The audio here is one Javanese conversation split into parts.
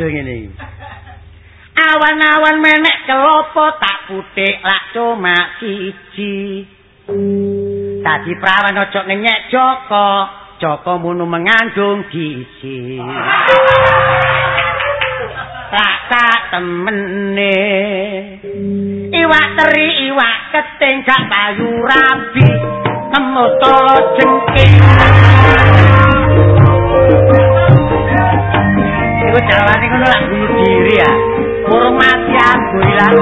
tugel ngene iki. Awan-awan menek kelopo tak putik lak cuma siji. Tadi prawan ojo ngenyek Joko, Joko munu mengandung gizi. Rasa temene. Iwak teri, iwak keting gak payu rabi, temutolo jengking. Iku jawane ngono lak diri ya. Kurang mati aku ilang.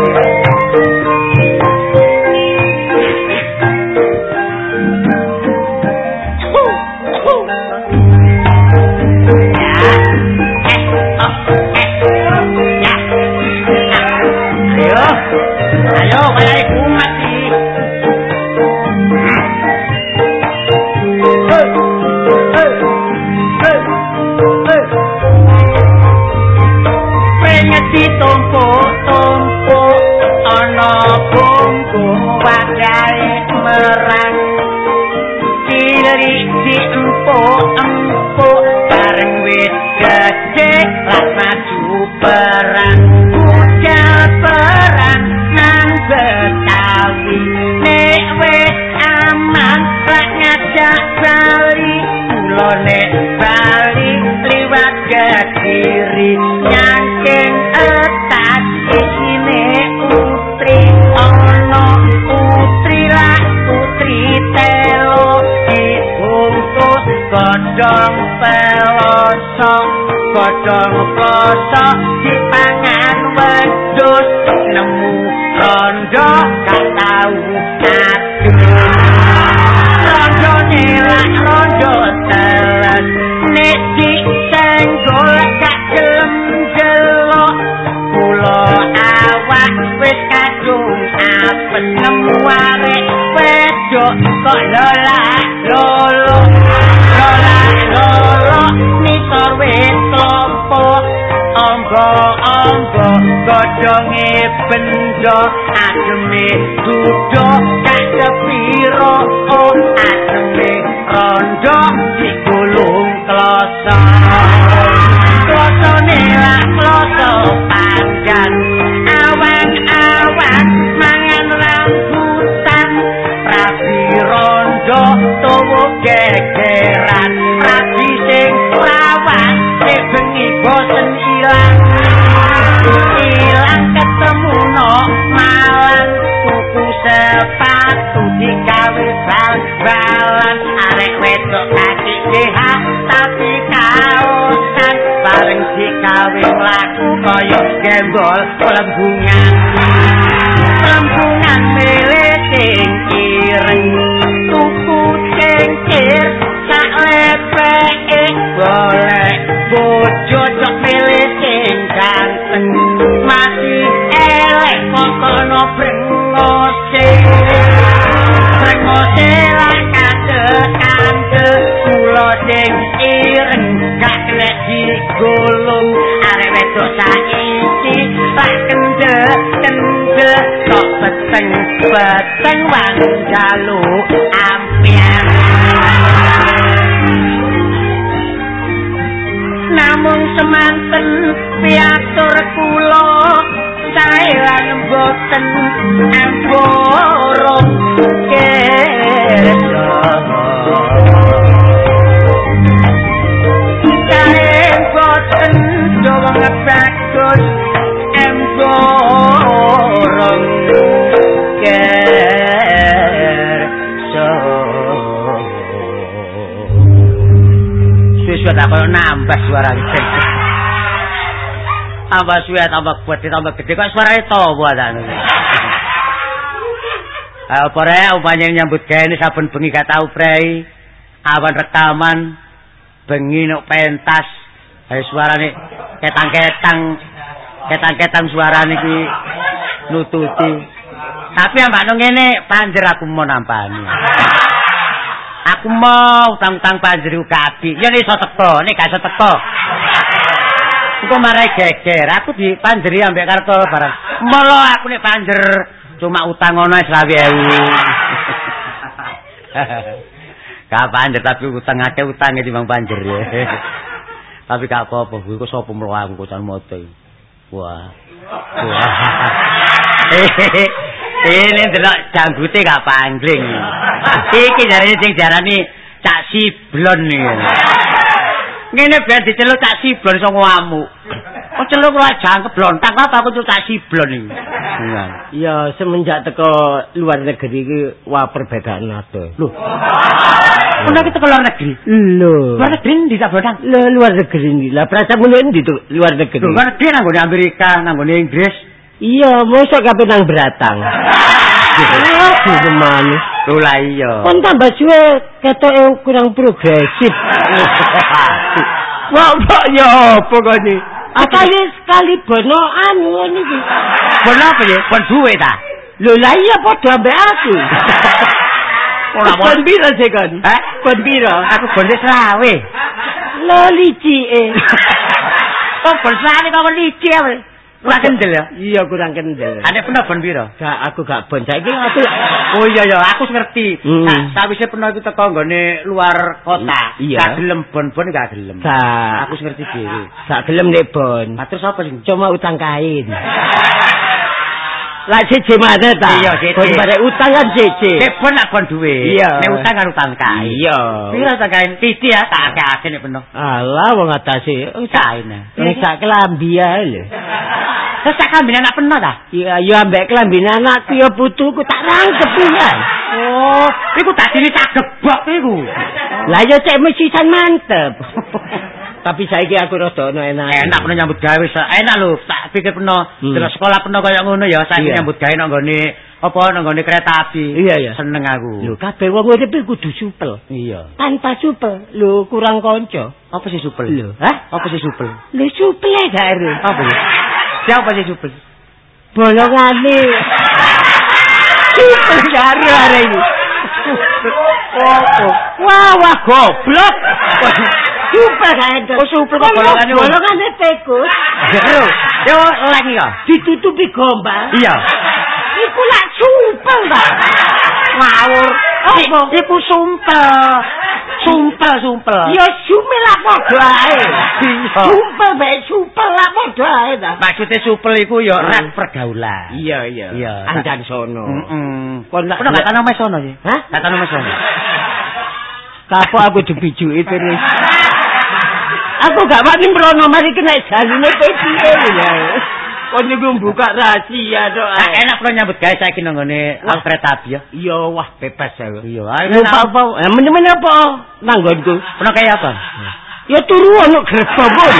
Ademe dudo gak kepiro oh ademe rondo digulung kloso kloso bal-balan arek wedok kaki DH tapi kaosan. Bareng digawe laku kaya gembol lembungan. Lembungan milih beteng beteng wang jalu ampian namung semanten piatur kula sae lan boten amborong kersa sae boten dowang Suwe tak koyo nambah suara iki. Tambah suwe tambah kuat tambah gede kok suarane tawa ta ngono. Ayo pore upanya nyambut gawe ini saben bengi gak tau prei. Awan rekaman bengi nuk pentas. Ayo suarane ketang-ketang ketang-ketang suarane iki nututi. Tapi ambak nang ngene panjer aku mau nampani. Aku mau utang-utang panjer ugabi. Ya iso teko, nek gak iso teko. Engko marai geger, aku di panjeri ambek kartu barang. Molo aku nek panjer cuma utang ngono wis 20.000. Gak panjer tapi utang akeh utange timbang panjer ya. Tapi gak apa-apa, kuwi kok sapa mlaku kocan mote. Wah. Wah. Ini delok janggute gak pangling. Iki jarane sing jarane Cak Siblon iki. Ngene ben diceluk Cak Siblon iso ngamuk. Kok celuk ora jangkep blontang apa aku Cak Siblon iki. Iya, semenjak teko luar negeri iki wah perbedaan ade. Loh. Kok kita ke luar negeri? Lho. Luar negeri ndi tak blontang? Lho, luar negeri ndi? Lah prasamu ndi tuh luar negeri? Luar negeri nang Amerika, nang Inggris. Iya, mosok kabeh nang Beratang. Gimana? Lah iya. Kon tambah suwe ketoke kurang progresif. Wah, kok ya apa kok ni? Sekali sekali bono anu iki. Bono apa ya? Duwe ta? Lho lah iya padha ambek aku. Ora bon pira sih kan? Eh? Bon pira? Aku bon selawe. Lho licike. Kok bon selawe kok licik apa? Kurang kendel ya? Iya kurang kendel. Ane pernah bon pira? Gak aku gak bon. Saiki aku Oh iya ya, aku ngerti. Hmm. Sawise pernah iku teko nggone luar kota. Iya. Gak gelem bon-bon gak gelem. gak Aku ngerti dhewe. gak gelem nek bon. Nah, terus apa sing Cuma utang kain. Lah siji mana ta? Iya, siji. Bare utang kan siji. Nek bon nak bon duwe. Iya. Nek utang kan utang kae. Iya. Pira utang kae? Titi ya, tak akeh nek penuh. Alah wong atase Kain. Wong sak kelambi ae lho. Terus tak kambinan nak penuh ta? Iya, yo ambek kelambi anakku yo putuku tak rangkep ya. Oh, iku tadi ini tak gebok iku. Lah yo cek mesisan mantep. Tapi saiki aku rada ono enak. Enak penuh nyambut gawe, enak lho. Tak pikir penuh Hmm. terus sekolah penuh kaya ngono ya, saiki nyambut gawe nang nggone apa nang nggone kereta api. Iya, iya. Seneng aku. Lho kabeh wong urip kudu supel. Iya. Tanpa supel, lho kurang kanca. Apa sih supel? Lho, hah? Apa sih supel? Lho supel e gak ero. Apa? Siapa sih supel? Bolongane. Supel gak ero are iki. Wah, wah goblok. Supel gak ero. Oh, supel kok bolongane, Om? Bolongane tikus. Yo, yo lagi kok. Ditutupi gombal. Iya. Iku lak supel ta. Ngawur. Apa? Iku sumpel. Sumpel, sumpel. Ya sumel lah padha ae. Iya. Supel bae supel lah padha ae ta. Maksudnya supel iku yo rak pergaulan. Iya, iya. Iya. Andan sono. Heeh. Kon Pernah gak tanam mesono sih? Hah? Gak tanam mesono. Kapok aku dibijuki terus. Aku gak wani mrono mari kena jalune piye ya. Kon niku buka rahasia tok. Nah, enak pernah nyambut gawe saiki nang ngene kereta api ya. Iya, wah bebas aku. Iya, Lu apa? Eh, men-men apa? Nanggonku. Pernah kayak apa? Ya turu ono gerbong.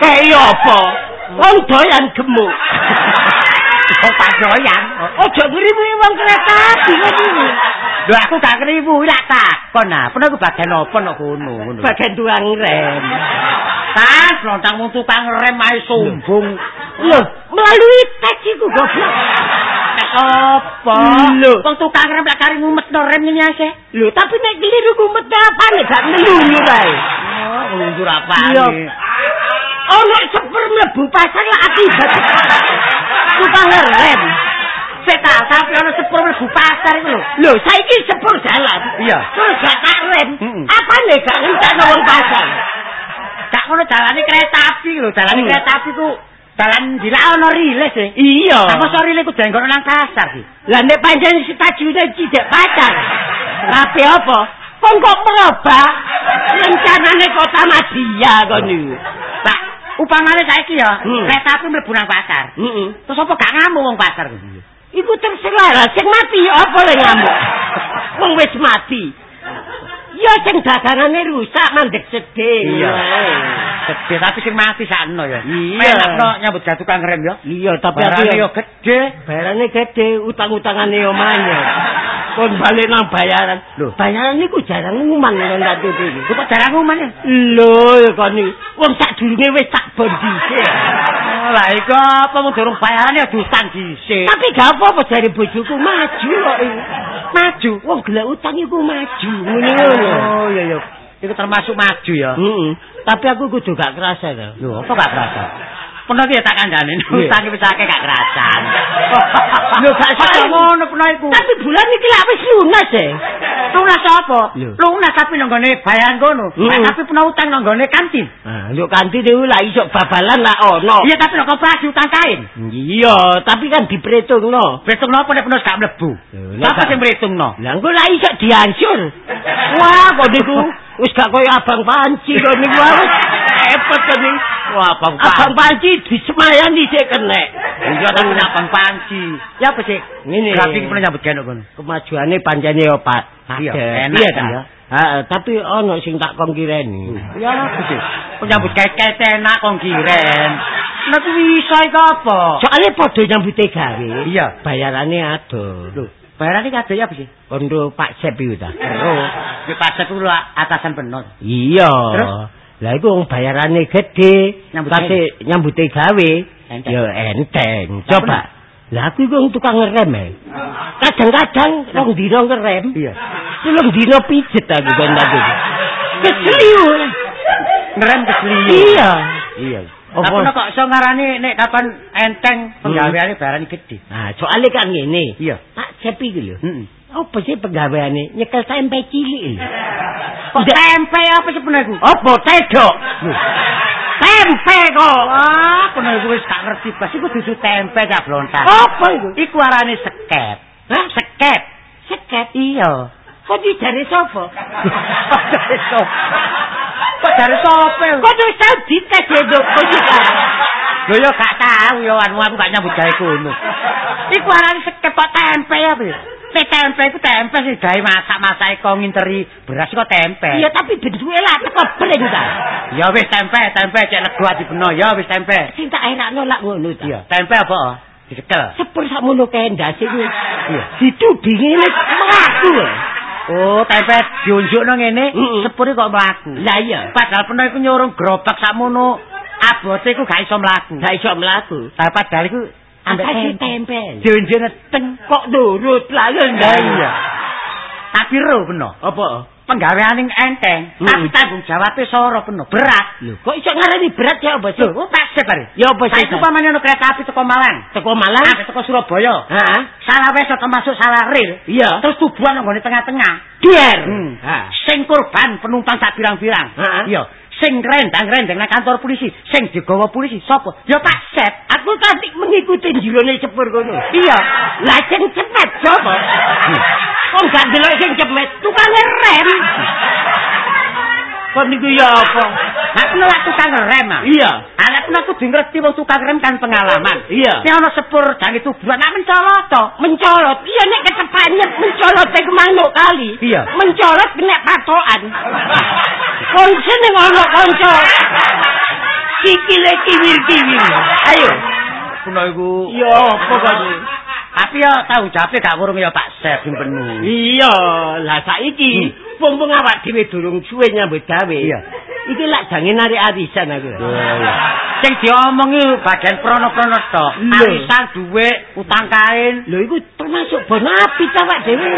Kayak apa? Wong doyan gemuk. Oh, tak doyan. Ojo ngriwi wong kereta api ngono. Lho aku gak kriwu lak takon nah. Pernah aku bagian apa nok kono ngono. Bagian tuang rem. Tas lontang mung tukang rem ae sombong. Lho, melalui tes iku goblok. Nek apa? Wong tukang rem lak kari ngumetno rem ngene ase. Lho, tapi nek keliru kumet apa nek gak meluyur ae. Oh, nglunjur apa Iya. iki? Ono seper mlebu pasar lah akibat tukang rem. Seta, tapi ana sepur mlebu pasar iku lho. Lho, saiki sepur jalan. Iya. Terus gak tak rem. Apa nek gak ngentekno wong pasar? Gak ngono jalane kereta api lho, jalane Hmm. kereta api ku dalan dilak ono rile sih. Iya. Apa sore rile ku jenggono nang pasar sih? Lah nek pancen stasiune cidek pacar. Tapi apa? Kon kok merubah rencanane kota Madia kon niku. Lah, upamane saiki ya, Hmm. kereta api mlebu nang pasar. Heeh. Terus apa gak ngamuk wong pasar ku? Iku terserah lah sing mati apa le ngamuk. Wong wis mati. Ya sing dagangane rusak mandek sedih. Iya. Wae. Gede tapi sing mati sakno ya. Iya. Enakno nyambut gawe tukang rem ya. Iya, tapi aku Barane ya yo gede. bayarane gede, utang-utangane yo manyet. Kon balik nang bayaran. Lho. bayaran niku jarang nguman kon tak iki. Lu kok jarang ngoman ya? Lho, kon iki wong sak durunge wis tak bon dhisik. Oh, lah iku apa mung durung bayaran ya dutang dhisik. Tapi gak apa-apa jare bojoku maju kok maju. Wong gelek utang iku maju ngono. Oh iya iya. Iku termasuk maju ya. Heeh. Tapi aku kudu gak kerasa to. Lho, apa gak kerasa? Pernah ya tak kandhane, utang wis akeh gak kerasan. Lho, gak salah. ngono pernah iku. Tapi bulan iki lak wis lunas e. Lunas apa? Lunas tapi nang gone bayaran kono. Hmm. Nah, tapi puna utang nang gone kantin. Ah, lho kantin itu lah iso babalan lah ono. Iya tapi nang koperasi utang kain. Iya, tapi kan diperhitungno. Betung napa nek puna gak mlebu? Lho, nek Sapa gak- sing mrehitungno? Lah engko lah iso diansur. Wah, kok niku wis gak koyo abang panci kok niku repot niku. Wah, Bang Abang panci disemayani sik kenek. Iya tapi nabang panci. Ya apa sih? Ngene. Berarti puna nyambut gawe kono. Kemajuane pancene yo Pak. Iya, Padet. enak Iya kan, ta? ya? Heeh, tapi ono sing tak kongkireni. Ya apa sih? Penyambut gawe enak kong kiren. Nek iso iku apa? Soale padha nyambute gawe. Iya. Bayarane ado. Lho, bayarane kadhe ya apa sih? Kondo Pak Sep iku ta. Terus, kuwi pasar kuwi atasan penot. Iya. Terus? Lah iku wong bayarane gede, Nyambut kase nyambute gawe. Ya enteng. Coba. Lah aku iku wong tukang ngerem e. Kadang-kadang rong dino ngerem. Iya. Telung dino pijet aku kan aku. Kesliu. Ngerem kesliu. Iya. Iya. Apa? Kok iso ngarani nek kapan enteng penggaweane bayarane gede? Nah, soalnya kan ngene. Iya. Pak Sep iku lho. Heeh. Apa sih penggaweane nyekel tempe cilik. Kok tempe apa sebenarnya ku? Apa tedok? Tempe kok. Wah, kono iku wis gak ngerti blas iku dudu tempe cak blontar. Apa iku? Iku arane sekep. Hah? Sekep. Sekep. Iya. Kok di jare sapa? Kok sop? Dari sope? Kok wis tau dites nduk kok iki. Lho ya gak tahu ya anu aku gak nyambut gawe kono. Iku arane sekep kok tempe ya. Nek tempe iku tempe sing gawe masak-masak kok nginteri beras kok tempe. Iya tapi bentuke lah teko breng ta. Ya wis tempe, tempe cek lego ati beno. Ya wis tempe. Sing tak erakno lak ngono ta. Iya, tempe apa? Dicekel. Sepur sakmono kendas iku. Iya. Ditudhi ngene mlaku. Oh, tempe diunjukno ngene, Heeh. sepure kok mlaku. Lah iya. Padahal peno iku nyurung gerobak sakmono abote iku gak iso mlaku. Gak iso mlaku. Lah padahal iku ambek Apa sih tempe. tempe? Diunjukno teng Kok nurut lah Lah iya. Tapi ro peno. Apa? Penggaweane enteng, Hmm. tapi tanggung jawabnya soro peno, berat. Lho, kok iso ngarani berat ya apa sih? Lho, tak sip bare. Ya apa sih? Saiki pamane ono kereta api teko Malang, teko Malang? sampai teko Surabaya. Heeh. Salah wes termasuk salah rel. Iya. Terus tubuhan nggone tengah-tengah. Dier. Hmm. Ha. Sing korban penumpang sak pirang-pirang. Heeh. Iya. Sing rendang-rendang nang kantor polisi, sing digawa polisi sapa? Ya Pak Sep. Aku kanthi mengikuti jirone sepur kono. Iya. Lah sing cepet sapa? Kok gak delok sing cepet tukang rem. Kok niku ya apa? Lak tukang rem ah. Iya. Anak kena kudu ngerti wong tukang rem kan pengalaman. Iya. Nek ana sepur jange tubuhan nak mencolot to. Mencolot. Iya nek kecepatnya mencolot ke manuk kali. Iya. Mencolot kena patokan. Konsen ning ana kanca. Sikile kiwir-kiwir. Ayo. Kena iku. Iya, apa kok Tapi ya tanggung jawabnya gak kurung ya Pak Sep sing penuh. Iya, lah saiki mumpung awak dhewe durung suwe nyambut gawe. Iya. Iki lak jange narik arisan aku. Sing diomongi bagian prono-prono tok. Lho. Arisan duwe, utang kain. Lho iku termasuk bonapi ta awak dhewe.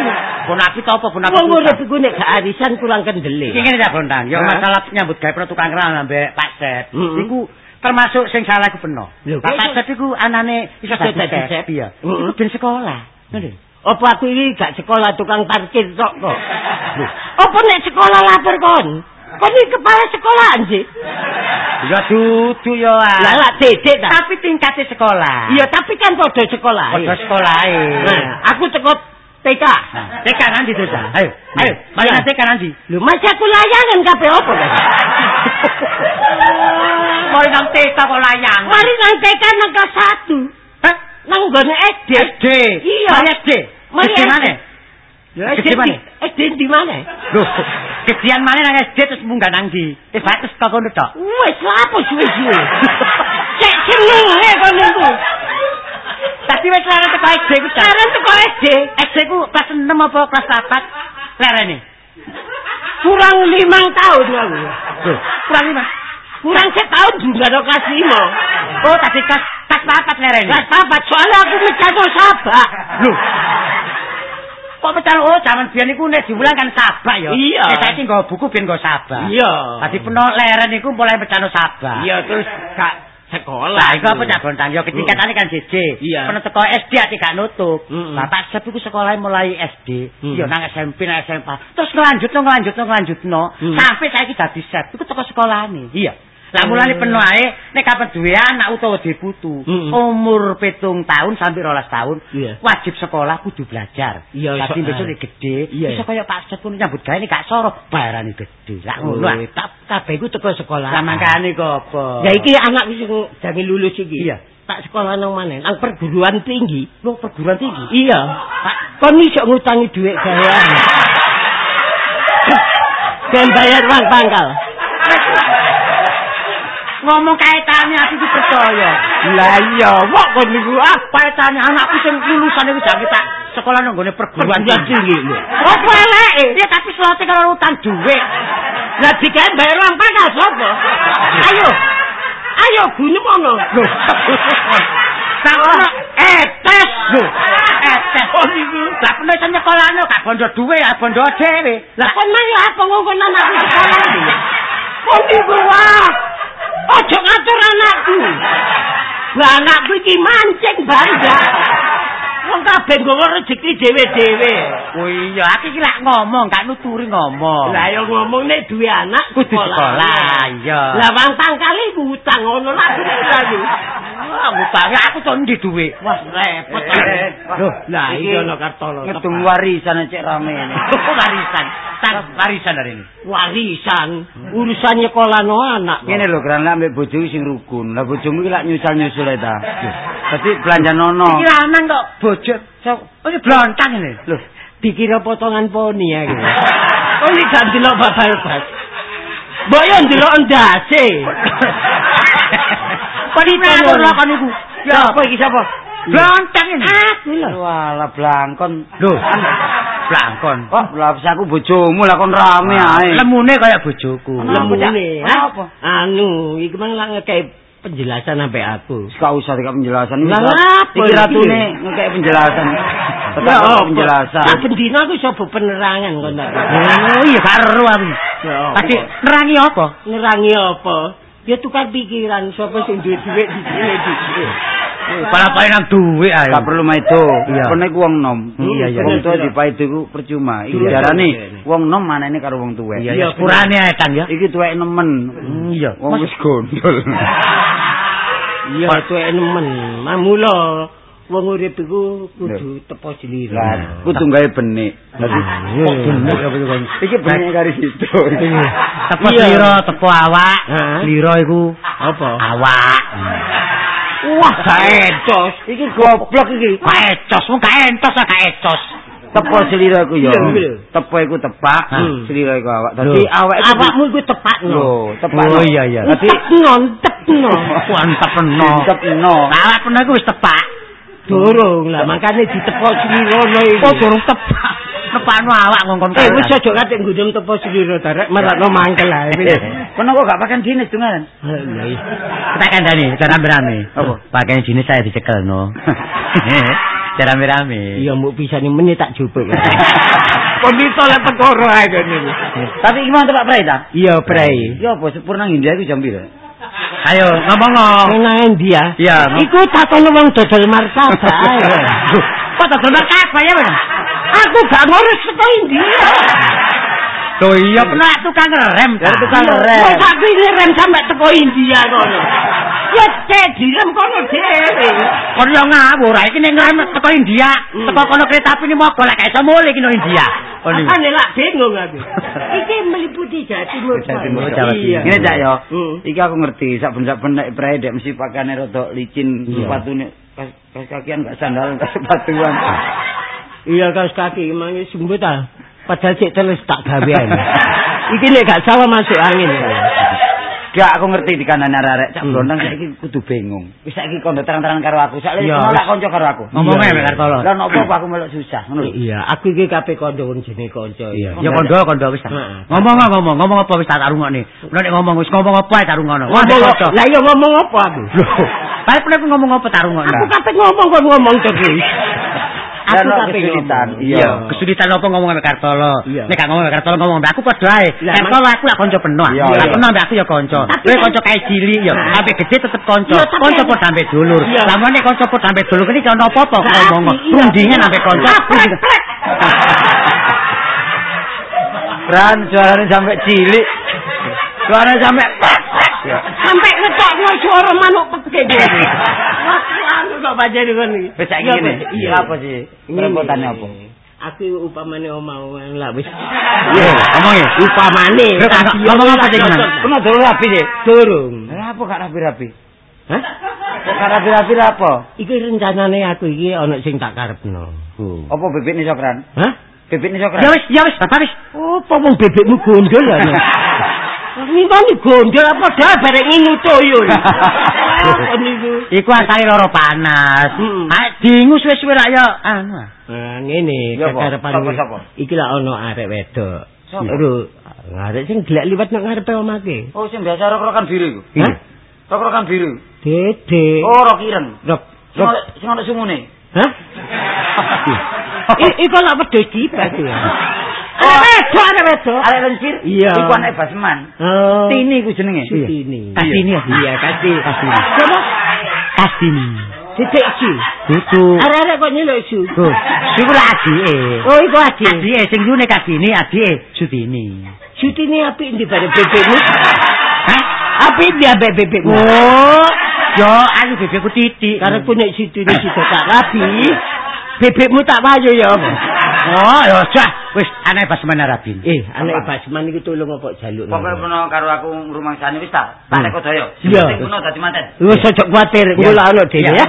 Bonapi to apa bonapi? Wong urip iku nek gak arisan kurang kendele. Iki ngene ya Bondang, ya Hah? masalah nyambut gawe tukang keran ambek Pak Sep. Mm-mm. Iku termasuk sing salah iku peno. Lho, Pak kok Sep iku anane iso dadi. Mm-mm. Iku ben sekolah. Ngono. Apa aku ini gak sekolah tukang parkir tok kok? Apa nek sekolah lapor kon? Kon iki kepala sekolahan sih. Ya dudu ya. ah. Lah lak dedek ta. Tapi tingkatnya sekolah. Iya, tapi kan padha sekolah. Padha sekolah Nah, aku teko TK. TK nanti tuh, Sa. Ayo, ayo. Mari nanti TK nanti. Lho, masih aku layangan kabeh apa kan? Mari nang TK kok layang. Mari nang TK nang kelas 1. Hah? Nang gone SD. SD. Iya. Mari SD. Mari SD mana? Ya, SD mana? SD di mana? Loh, kejadian mana nang SD terus munggah nang di. Eh, batas kok ngono tok. Wes lapo suwe-suwe. Cek seneng e kon niku. Tapi wis leren teko SD ku. Sekarang teko SD SD ku kelas 6 apa kelas 4? Lerene. kurang limang tahun aku. Loh, kurang lima. Kurang setahun juga ada kelas lima. Oh, tadi kelas kelas 4 lerene. Kelas papat soalnya aku mencari sabak. Loh. Kok pecah oh zaman biyen iku nek diulang kan sabak ya. Iya. Nek saiki nggo buku ben nggo sabak. Iya. Tadi peno leren iku mulai pecahno sabak. Iya terus gak sekolah. Lah iku apa cak bontang yo ketingkatane kan JJ. Iya. Pernah teko SD ati gak nutup. Mm-mm. Lah Pak Sep iku sekolahnya mulai SD, Mm. yo nang SMP nang SMA. Terus ngelanjutno ngelanjutno ngelanjutno Mm. sampai saiki dadi Sep. Iku teko sekolahane. Iya. Lah Mm. mulane penuh ae nek kapan duwe anak utawa diputu, Mm-mm. umur petung tahun sampai rolas tahun, wajib sekolah kudu belajar. Dadi besok gede, iso kaya Pak Sep pun nyambut gawe nek gak soro, bayarane gede. Lah ngono. ah. Oh, tak kabeh iku teko sekolah. Lah mangkane kok apa? Ya iki anak wis jange lulus iki. Iya. Tak sekolah nang mana? Nang perguruan tinggi. Lo perguruan tinggi. Iya. Pak, kon iso ngutangi dhuwit gawean. Ben bayar uang pangkal. Ngomong kaitane aku iki percaya. Lah iya, kok kon niku ah Kaitane anakku sing lulusan iku jange tak sekolah nang gone perguruan tinggi. Apa eleke? Iya tapi slote kalau utang dhuwit. Lah dikae bayar uang pangkal sapa? Ayo. Ayo gune mono. Loh. Tak ono etes lho. Etes. Oh niku. Lah penuh sing nyekolahno gak bondo dhuwit, ya bondo dhewe. Lah kon mari apa ngongkon anakku sekolah iki? Kok niku wah. Ojo ngatur anakku. Lah anakku iki mancing banda. Wong kabeh nggawa rezeki dhewe-dhewe. Oh iya, aku iki lak ngomong, gak nuturi ngomong. Lah ya ngomong nek duwe anak kudu sekolah, iya. Lah wong pangkale iku utang ngono lah lagi. Wah, utange aku to ndi dhuwit? Wah, repot. Loh, lah iki ana kartono. Ngedung warisan cek rame ini. warisan. Tak warisan hari ini. warisan urusan nyekolahno anak. Ngene lho, kan lek ambek bojoku sing rukun. Lah bojomu iki lak nyusul-nyusul ae ta. Dadi belanja nono. Iki lanang kok So- Oh, blontang ini. Loh, dikira potongan poni ya gitu. Oh ini gak ndelok babal bas. Mbok yo ndelok ndase. Kok ngatur lah kan iku? Ya, Siapa iki siapa? blontang ini. Aku lho. walah blangkon. Loh, blangkon. Kok lah wis aku bojomu lah kon rame ae. Lemune kaya bojoku. Lemune. Kenapa? Anu, iki mang lak ngekei penjelasan sampai aku. Gak usah dikak penjelasan Lah, ngapa iki ratune ngekek penjelasan. Tetap Ya, apa? penjelasan. Tak bendina aku iso penerangan kon tak. Oh iya karo aku. Apa? nerangi apa? nerangi apa? Ya tukar pikiran sapa sing duwe dhuwit di sini di sini. Pala pae nang duwe ae. Gak perlu maido. Kene ku wong nom. Iya, iya. Wong tuwa dipaido ku percuma. Iki jarane wong nom manene karo wong tuwek. Iya, sepurane ae Kang ya. Iki tuwek nemen. Iya. Wong wis gondol. Iya, tuwek nemen. Mamula wong urip iku kudu tepo slira. Lah, kudu gawe benik. Dadi Kok bener apa itu kan? iki benik kari situ. Tepo Iya. slira, tepo awak. Slira iku Apa? awak. Wah, gak etos. Iki goblok iki. Gak ecos, mung gak entos gak ecos. Tepo selira iku ya. Tepo iku tepak, Hmm. selira iku awak. Dadi Loh. awak iku Awakmu iku tepat no. Lho, tepak. Oh, iya, iya. Dadi Tepno, tepno. Mantap peno. tepno. Awak peno iku wis tepak. Durung lah, makane ditepok slira no iki. Oh, durung tepak. Tepakno awak ngongkon Eh, wis aja kate ngundem tepo slira tarek marakno mangkel ae. Kono kok gak pakai dinis dungan. Kita kandani, kita rame-rame. Apa? Pakaian jenis saya dicekel no. Cara rame-rame. Iya, mbok pisane meneh tak jupuk. Kondito lek perkara ae kene. Tapi gimana Pak Prai ta? Iya, Prei. Ya apa sempurna India iku jam pira? Ayo, ngomong Nang endi ya? Iya, Iku takono wong dodol martabak. Kok tak donor apa ya, Bang? Aku gak ngurus saka India. Loh iya, pernah tukang rem. Ya, tukang rem. Kok aku ini rem sampe teko India kono. Ya cek direm kono dhewe. Kon yo ngawur, iki nek ngrem teko India, teko kono kereta api ni mogol lek gak iso mulih ki no India. Makane lak bingung aku. Iki meliputi Jawa Timur. Jawa Timur. Ngene Cak yo. Hmm. Iki aku ngerti saben-saben nek Prai dek mesti pakane rada licin Iya. sepatune kas kakian gak sandalan kas sepatuan. Iya kaos kaki emang sumbu ta. Padahal cek terus tak gawean. Iki nek gak salah masuk angin. Gak aku ngerti di kanan arek cak Hmm. blondang saiki kudu bingung. Wis saiki kondo terang-terangan karo aku. Sak Iya, lek wis. kanca karo aku. Ngomongnya mek karo Lah nopo apa aku melok susah ngono. Iya, aku iki kabeh kanca wong jenenge kanca. Ya kondo kondo wis. ta. Heeh. Ngomong ngomong ngomong apa wis tak rungokne. Nek nek ngomong wis ngomong apa tak rungokno. Ngomong. Lah iya ngomong apa aku? Balik pernah ngomong apa tak rungokno. Aku kabeh ngomong kon ngomong terus. Aku kesulitan. Iya. Kesulitan apa ngomong ambek Kartolo? Nek gak ngomong ambek Kartolo ngomong ambek aku padha ae. Kartolo aku lak kanca penuh. Lak penuh ambek aku ya kanca. Kowe kan- kanca kae cilik ya, Nah. ambek gede tetep kanca. Kanca padha ambek dulur. Lah nek kanca padha ambek dulur iki ono apa-apa ngomong. iya. Rundingan ambek kanca. Bran suarane sampe cilik. Suarane sampe Sampai ngetokno suara manuk anu kok bajane kon iki. Wis saiki ngene. Iya apa sih? Repotane apa? Aku upamane omah lah wis. Iya, ngomong ya. Upamane. Ngomong apa, cocok. Kena durung rapi sih. Durung. Lah apa gak rapi-rapi? Hah? Kok gak rapi-rapi apa? Iki rencanane aku iki ana sing tak karepno. Apa bibit nih sokran? Hah? Bibit nih sokran? Ya wis, ya wis, bapak wis. Apa wong bebekmu gondol ya? Ngimani gondol apa dah bareng toyo. Apa niku? Iku asale loro panas. Ah, dingus suwe-suwe lak ya anu. ah. Nah, ngene Ya, apa? kekarepan iki lak ana arek wedok. Lho, arek sing gelek liwat nang ngarepe omake. Oh, sing biasa rok-rokan biru iku. Hah? Rok-rokan biru. Dede. Oh, rok ireng. Rok. Sing Rok. ana- ana sumune. Hah? Iku lak wedok kipas ya. Arek wedok, arek wedok. Arek lencir. Iya. Iku anak Basman. Oh. Tini iku jenenge. Sutini. Kasini ya? Iya, kasih. Kasini. Coba Kasini. Titik su. Itu. Arek-arek kok nyeluk su. Oh, iku adike. Oh, iku adik. Adike sing yune Kasini, adike Sutini. Sutini apik ndi bare bebekmu? Hah? Apik ndi ambek bebekmu? Oh, yo ayo bebekku titik. Karena punya situ ini situ tak rapi. Bebekmu tak payu ya apa? Oh, yo cah, wis aneh pas menarabin. Eh, anak Basman itu tolong apa jaluk. Pokoke pernah karo aku rumah wis ta. Tak nek kodaya. Iya. Sing pernah dadi manten. Wis aja kuwatir, Ya. kula ana dhewe Ya.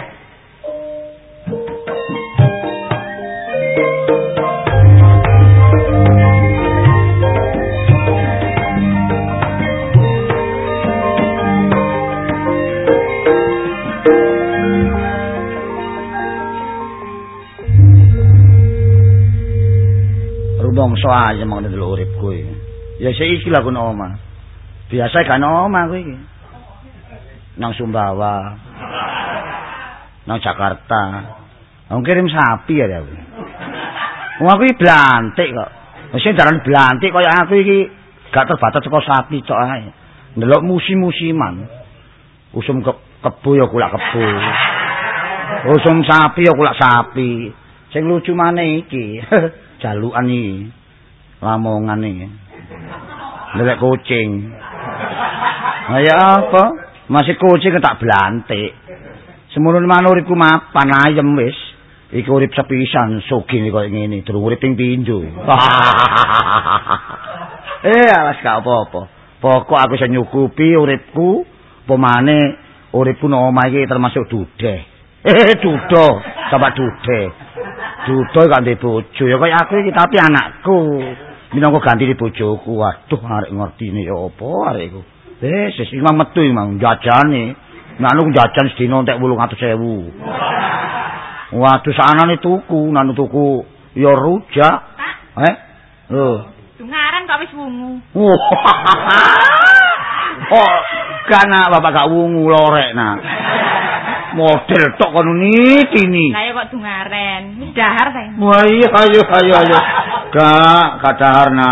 Ya. Rumangsa aja mau ndelok uripku iki. Ya sik iki lah kono omah. Biasa kan omah kowe iki. Nang Sumbawa. Nang Jakarta. Wong kirim sapi ya aku. Wong aku blantik kok. Wis dalan blantik kaya aku iki gak terbatas saka sapi cok ae. Ndelok musim-musiman. Usum ke kebo ya kulak kebo. Usum sapi ya kulak sapi. Sing lucu maneh iki. Jalukan iki. Lamongan iki. Ndelok kucing. Ayo apa? Masih kucing tak blantik. Semono manuk uripku mapan ayem wis. Iki urip sepisan sugih koyo ngene, durung urip ping pindho. eh, alas gak apa-apa. Pokok aku iso nyukupi uripku, pemane uripku nang omah iki termasuk dudeh. Eh, dudo, coba dudeh. Dudo gak ndek bojo, ya kaya aku iki tapi anakku. Minangka ganti bojoku. Waduh, arek ngertine ya apa arek iku. Eh, sis iki mang metu mang jajane. Nanu jajan sedina entek 800.000. Waduh sanane tuku, nanu tuku ya rujak. Eh? Lho. Dungaran kok wis wungu. oh, kana bapak gak wungu lorek nah. Model tok kono niki ni. Lah ya kok dungaren. Wis dahar ta. Wah iya ayo ayo ayo. Gak kadaharna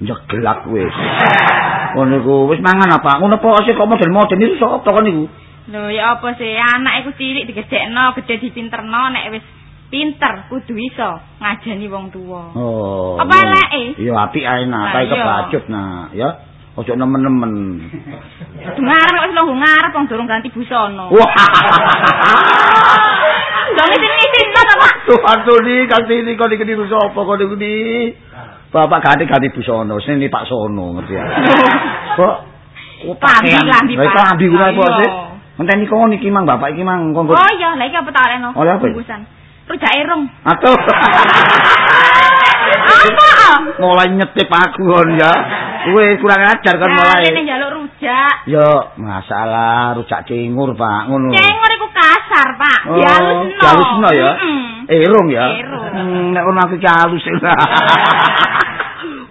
jeglak wis. Ngono iku wis mangan apa? Ngono apa sih kok model-model niku sapa kan niku? Lho ya apa sih anak iku cilik digedhekno, gedhe dipinterno nek wis pinter kudu iso ngajani wong tuwa. Oh. Apa eleke? Iya apik ae nah, kae kebacut nah, ya. Ojo nemen-nemen. Kok wis lungguh ngarep wong durung ganti busana. Wah. Dong isin-isin to to, Pak. Tuhan tuli ganti ini kau dikini rusak apa kau dikini Bapak ganti ganti busono, sini Pak Sono ngerti ya. Kok kok Lambi, lambi, Lah Pak. lambi guna apa sih? iya. Ngenteni kok niki mang bapak iki mang kok. Oh iya, lha iki apa tak olehno? Oh, apa? Bungkusan. Rujak irung. Atuh. Apa? mulai nyetip aku kon ya. Kowe kurang ajar kan mulai. Ini njaluk rujak. Yo, masalah rujak cingur, Pak, ngono. Cengor iku kasar, Pak. Oh, Dihalusno. dihalusno ya? Mm-mm. Erung ya. Erung. Hmm, nek ono aku halus.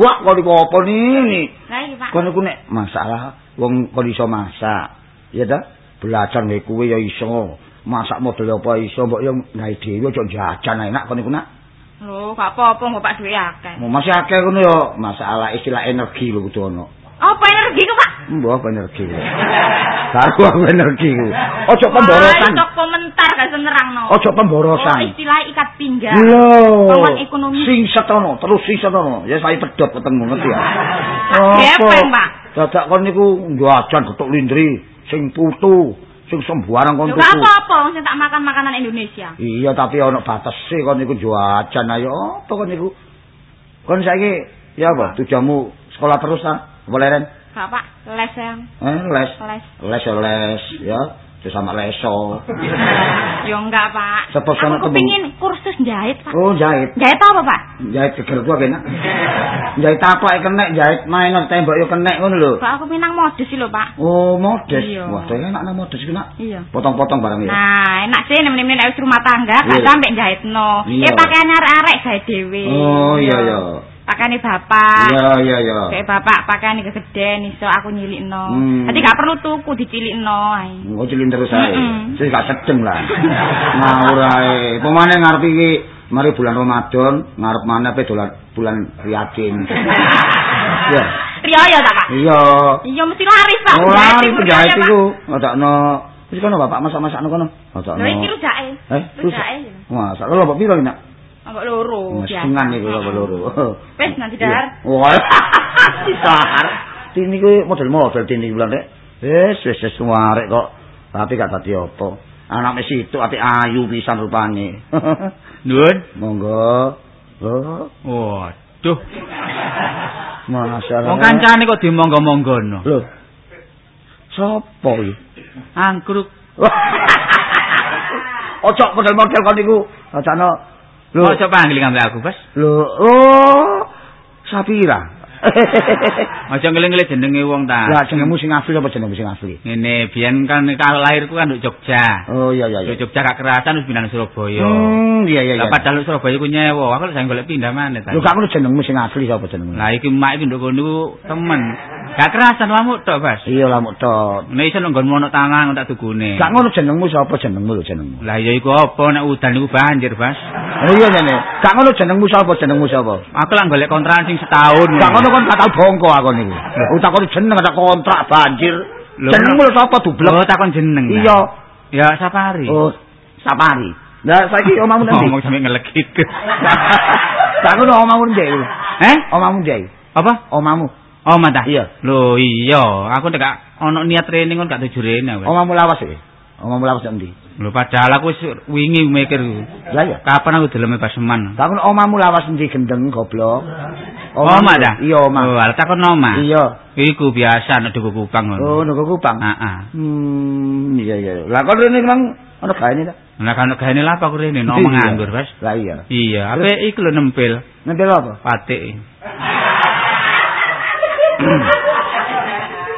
Wah, kok iku apa nini? Lah iki, Pak. Kono ku nek masalah wong kon iso masak, ya ta? Belajar nek kuwe ya iso. masak model apa iso mbok yo gawe dhewe aja jajan enak kon iku nak. Lho, gak apa-apa Bapak duwe akeh. Masih akeh ngono yo masalah istilah energi lho kudu ono. Apa energi ku, Pak? Mbah apa energi. Karo apa energi ku. Ojo pemborosan. Cok komentar gak senerangno. Ojo pemborosan. Oh, istilah ikat pinggang. Lho. Penguat ekonomi. Sing setono, terus sing setono. Ya saya pedot ketemu ngerti ya. Gepeng, Pak. Dadak kon niku njajan getuk lindri sing putu, sing sembarang kon tuku. gak apa-apa wong sing tak makan makanan Indonesia. Iya, tapi ana batese kon niku jajan ayo apa kon niku? Kon saiki ya apa? Tujuanmu sekolah terus ta? Apa leren? Gak, Pak. Les yang. Eh, les. Les. Les les ya. Terus sama leso. Yo enggak, Pak. Sepos ana Aku temu. kepingin kursus jahit, Pak. Oh, jahit. Jahit apa, Pak? Jahit geger gua kena. Jahit tapak kena, jahit main tembok yo kena ngono lho. Pak, aku minang modus sih lho, Pak. Oh, modus. Iya. Wah, enak nang modus iki nak. Iya. Potong-potong barang ya. Nah, enak sih nemen-nemen nek wis rumah tangga, gak sampe jahitno. Eh pakaian arek-arek gawe dhewe. Oh, iya iya. Pakaiane bapak. Iya iya iya. Kayak bapak pakaian kegeden iso aku nyilikno. Hmm. Dadi gak perlu tuku dicilikno ae. Engko cilin terus ae. Sing gak sedeng lah. Ngawur ae. Pemane ngarep iki mari bulan Ramadan, ngarep mana pe dolan bulan Riyadin. Iya. Riyo ta, Pak? Iya. Iya mesti laris, Pak. Oh, penjahit iku. Ngadakno Wis kono bapak masak-masakno kono. Ngadakno. Lho iki rujake. Eh, rujake. Wah, sak lho piro iki nak? Enggak loro. Mesingan iku lho loro. Wis nanti dar. Wah. Dahar. Tini ku model-model tini bulan rek. Wis wis wis warek kok. Tapi gak dadi apa. Anak mes itu ati ayu pisan rupane. Nuwun. Monggo. Oh, Waduh. masalah. Wong kancane kok dimonggo-monggono. Lho. Sopo iki? Angkruk. Ojo model-model kon niku. Acana. Lho. Ojo panggil ambek aku, Bas. Lho, oh. Sapira. Ojo ngeling-eling jenenge wong ta. Lah jenengmu sing asli apa jenengmu sing asli? Ngene, biyen kan kalau lahirku kan nduk Jogja. Oh iya iya iya. Jogja gak kerasan wis pindah Surabaya. Hmm, iya iya iya. Lah padahal Surabaya ku nyewa, aku lek golek pindah maneh ta. Lho gak ngono jenengmu sing asli sapa jenengmu? Lah iki mak iki nduk kono temen. Gak kerasan lamuk tok, Bas. Iya lah muk tok. Nek iso nang nggonmu ono tangan tak dugune. Gak ngono jenengmu sapa jenengmu lho jenengmu. Lah ya iku apa nek udan iku banjir, Bas. Oh iya nene. Gak ngono jenengmu sapa jenengmu sapa? Aku lah golek kontrakan sing setahun. Gak ngono kon gak tau bongko aku niku. Utakon jeneng ada kontrak banjir. Jenengmu lho sapa dublek? Oh, takon jeneng. Iya. Ya Sapari. Oh, Sapari. Lah saiki omahmu ndi? Ngomong sampe ngelegit. Gak ngono omahmu ndi? Eh? Omahmu ndi? Apa? Omahmu. Oh, mata. Iya. Lho, iya. Aku nek gak ono niat training kon gak tuju rene. wes. Omahmu lawas iki. Omahmu lawas ndi? Lho, padahal aku wis wingi mikir Lah ya. kapan aku deleme paseman. Gak ngono omahmu lawas ndi gendeng goblok. Omah ta? Iya omah. Oh, takon omah. Iya. Iku biasa nek duku kupang ngono. Oh, nunggu kupang. Heeh. Hmm, iya iya. Lah kon rene memang ono gaene ta? Nah, kan gaene lha apa aku rene no Iya. nganggur, Bas. Lah iya. Iya, ape iku lho nempel Nempel apa? patik.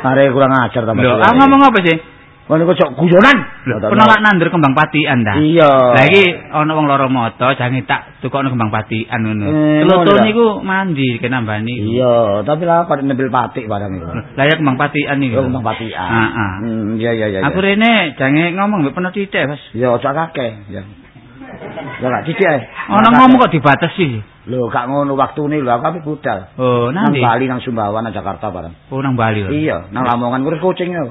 Are kurang ajar ta Lho, ah ngomong apa sih? Kon iku cok guyonan. Penolak nandur kembang patian ta. Iya. Lah iki ana wong loro moto jange tak tukokno kembang patian ngono. Eh, ngono ta? niku mandi kenambani. Iya, tapi lah pada nempel patik barang itu. Lah ya kembang patian niku. Yo kembang patikan. Heeh. Hmm, iya iya iya. Aku rene jange ngomong mbek peno titik, Mas. Ya ojo ya. Ya gak didik ae. Ana ngomong kok dibatasi. Lho, gak ngono waktune lho, aku budal. Oh, Nang nanti. Bali nang Sumbawa nang Jakarta barang. Oh, nang Bali. lho. Iya, nang Lamongan kuwi kucing ya.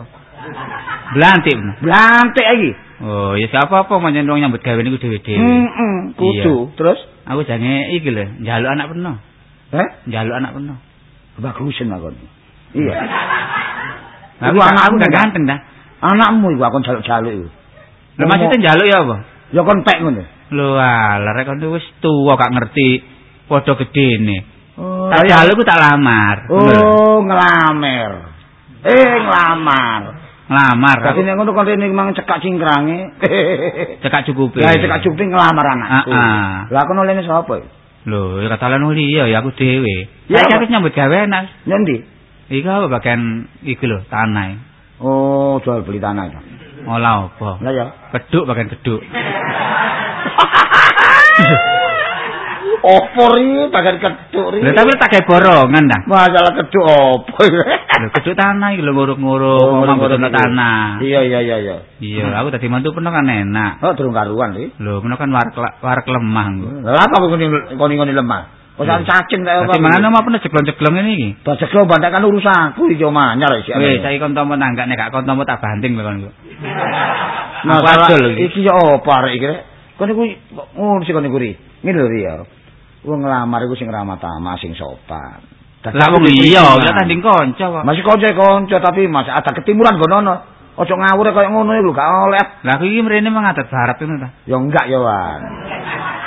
Blantik. Blantik iki. Oh, ya siapa apa menyang wong nyambut gawe niku dhewe-dhewe. Heeh, kudu. Terus Aku jange iki lho, njaluk anak peno. eh Njaluk anak peno. bagusin aku. Iya. Aku anakku gak ta? ganteng ta. Anakmu iku aku jaluk-jaluk iku. Lho maksudnya njaluk ya apa? Ya kon pek ngono. Lho alah rek kono wis tuwa gak ngerti padha gedene. Oh, Tak njaluk ku tak lamar. Oh, ngelamer. Eh, ngelamar. Lamar. Dadi nek ngono kon rene mang cekak cingkrange. Cekak cukupe. Lah cekak cukup ngelamar anakku. Ah, ah. Lah kono lene sapa? Lho, ya katalan uli ya ya aku dhewe. Ya, Saiki apa? aku nyambut gawe enak. Nyendi? Iku apa bagian iki lho, tanah. Oh, jual beli tanah. Itu. Olah apa? Lah ya. Keduk bagian keduk. Opo ri bagian keduk ri. Lho tapi tak gawe borongan ta. Masalah keduk opo? Lho keduk tanah iki lho nguruk-nguruk ngomong boten tanah. Iya iya iya iya. Iya, aku dadi mantu peno kan enak. Oh durung karuan ri. Lho, peno kan warek warek lemah. Lah apa kok ngoni-ngoni lemah? Kok sak cacing ta apa? Dadi mana mau peno jeglong-jeglong ngene iki. Bajak lo bantakan urusanku iki manyar iki. Wis, saiki kon tompo nanggak gak kon tompo tak banting lho kon. Masalah iki. ya apa arek iki rek? Kon iku ngono sih kon iku ri. Ngene lho ya. Wong nglamar iku sing ramah tamah sing sopan. Lah wong iya, ya tanding kanca kok. Masih kanca kanca tapi mas ada ketimuran gono Ojo ngawur kaya ngono iku gak oleh. Lah iki mrene mengadat barat ngono ta. Ya enggak ya, Wan.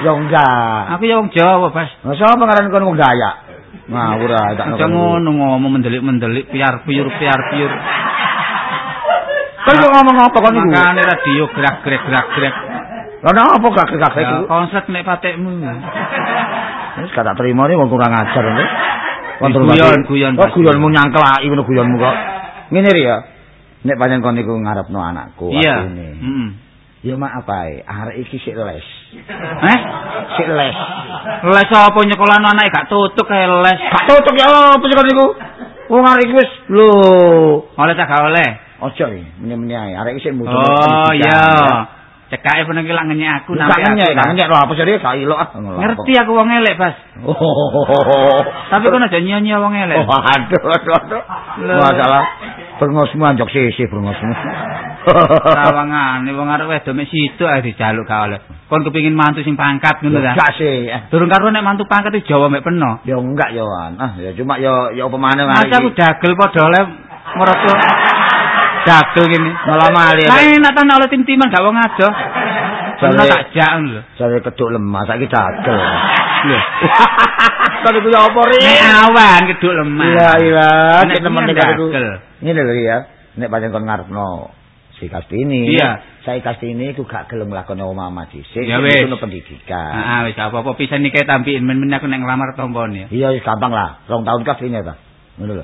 Ya enggak. Aku ya wong Jawa, Bas. Lah sapa ngaran kon wong Dayak? Ngawur ae tak Aja ngono ngomong mendelik-mendelik piar-piur piar-piur. Kon kok ngomong apa kon iku? Makane radio gerak-gerak gerak-gerak. Lah napa gak kakek Ya, iku? konslet nek patekmu. Wis gak tak terima nih wong kurang ajar nih. Guyon, guyon, Oh, guyonmu nyangklaki ngono guyonmu kok. Ngene ya. Nek pancen kon niku ngarepno anakku Iya. ini. Heeh. Ya maaf ae, arek iki sik les. Eh? Sik les. Les apa nyekolahno anake gak tutuk kae les. Gak cocok ya apa sih kon niku? Wong arek wis lho. Oleh tak gak oleh. Ojo iki, menye-menye ae. Arek iki sik mutu. Oh iya. Cekake pun iki lak ngenyek aku nampi ngenyek, aku. ngenyek lho apa sih dia gak ilok ah. Ngerti aku wong elek, Bas. Oh. Tapi kon aja nyanyi wong elek. Oh, aduh, aduh. Masalah brengosmu anjok sisi brengosmu. Sawangane wong arep wedo mek situ ae dijaluk gak oleh. Kon kepengin mantu sing pangkat ngono ta. Enggak sih. Durung karo nek mantu pangkat iki Jawa mek peno. Ya enggak ya Wan. Ah ya cuma ya ya apa maneh Masa aku dagel padha oleh mergo dagel gini. malah mali. Lah enak ta nek oleh tim-timan gak wong adoh. Sono Jare- tak jak lho. Keduk lemah saiki dagel. Lho. Tadi ku ya apa ri? Nek awan keduk lemah. Iya iya, Nek nek aku. dagel. Ngene lho ya. Nek pancen kon ngarepno si Kastini. Iya. Saya Kastini iku gak gelem nglakoni omah dhisik. Ya wis. Pendidikan. Heeh wis apa-apa pisan iki tampiin men-men aku nek nglamar tombone. Iya gampang lah. Rong tahun Kastini ta.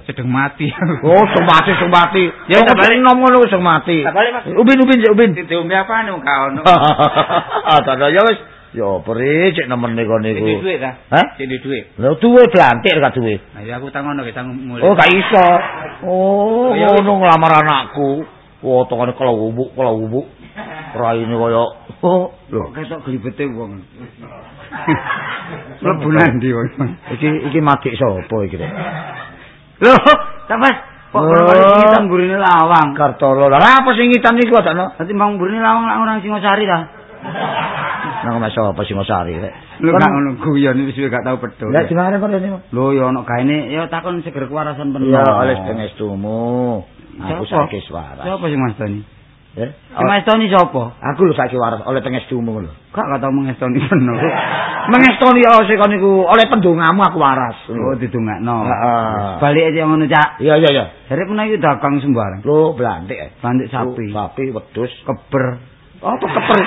Sedeng mati. Oh, sing mati, sing mati. Ya, Kok tak balik. nom ngono wis sing mati. Tak balik, Mas. Ubin, ubin, Cik, ubin. Diombe apane gak ono. Ah, tak ya wis. Ya peri cek nemen niku niku. Sing duwe ta? Hah? Sing duwe. Lho duwe blantik gak duwe. Nah, ya aku tak ngono ki tang mulai. Oh, gak iso. Oh, ngono nglamar anakku. Wotongane kelubuk, kelubuk. Raine kaya oh, lho. ketok glibete wong. Mlebu nandi wong. Iki iki mati sapa iki rek? Lho, sampe kok Oh. ngitan burine lawang. Kartolo. Lah apa sing ngitan niku adakno? Dadi mbang burine lawang lak orang Singosari ta. Nang mas sapa sing ngosari rek? Lho Kon- gak ngono guyon wis gak tau pedhot. Lah jenenge kok rene. Lho ya ono gaene ya takon seger kewarasan penuh. Ya oleh pengestumu. Aku saiki suara. Siapa sing mastoni? Ya. Sing mastoni sapa? Aku lho saiki waras oleh pengestumu lho. Kak gak tau mengestoni penuh. Mengestoni ya sik kon niku oleh pendongamu aku waras. Oh didongakno. Heeh. Balik aja ngono cak. Iya iya iya. Jare iki dagang sembarang. Lho blantik eh. Bandik sapi, Lho, Sapi wedhus. keber. Apa keper?